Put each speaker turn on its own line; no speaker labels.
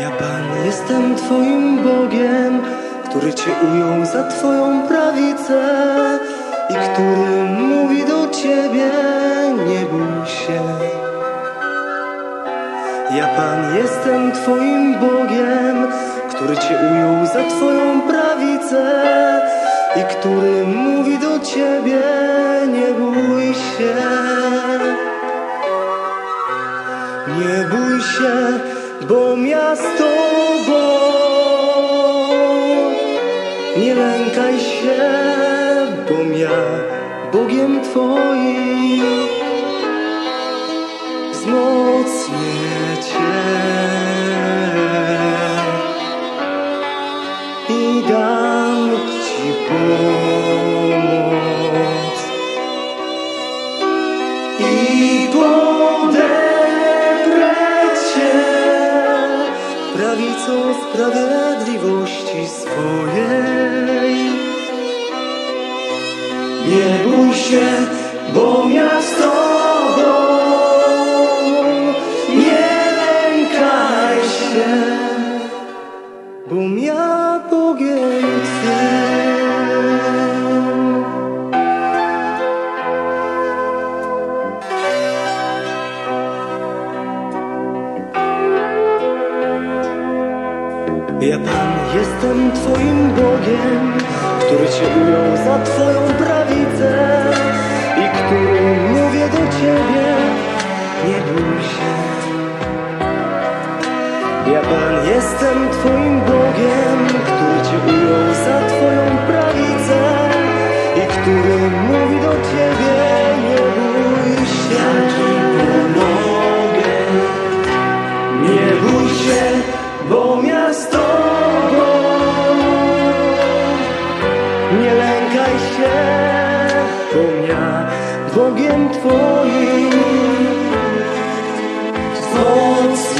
یان اسم سوئم بو گین تور سور موی دین بان اسم سوئم بوگینس تور می بوش یہ ب نرکش گو موچ تھی روی سو درگوشی پان اسم سوئم گو گیم ترجیح گرو سات سوئم پرویت زیادہ دوپان یسم سوئم گو گیم ترجیح گڑے سات سوئم پرویز ایک تور مووی دو چیش بوگی